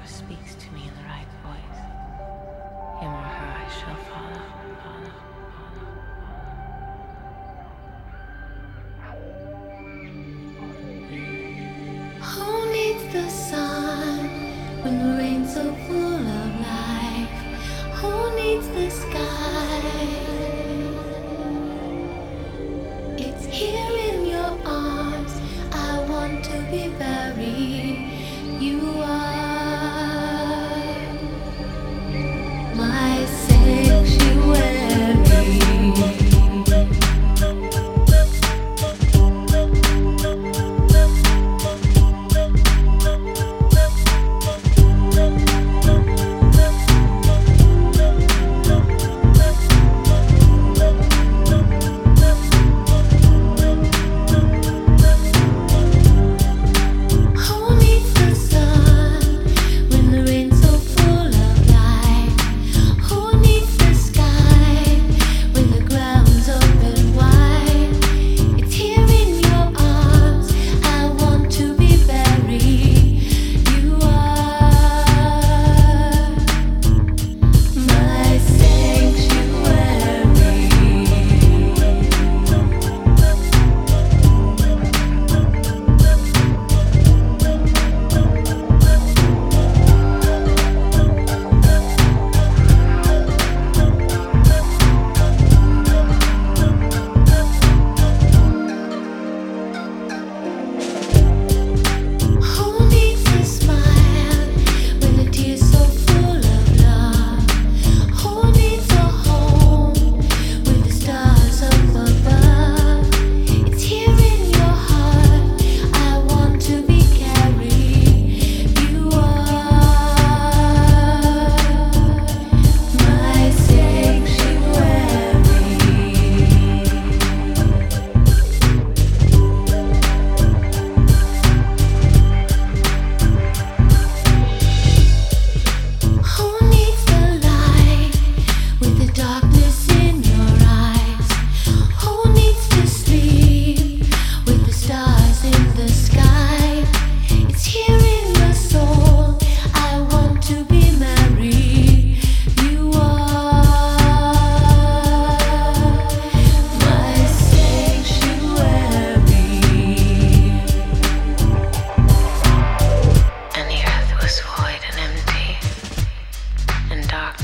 whoever speaks to me in the right voice, him or her I shall follow, Who needs the sun when the rain's of life? Who needs the sky? It's here in your arms. I want to be buried. My sanctuary.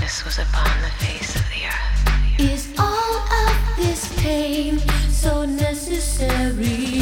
Darkness was upon the face of the earth. Is all of this pain so necessary?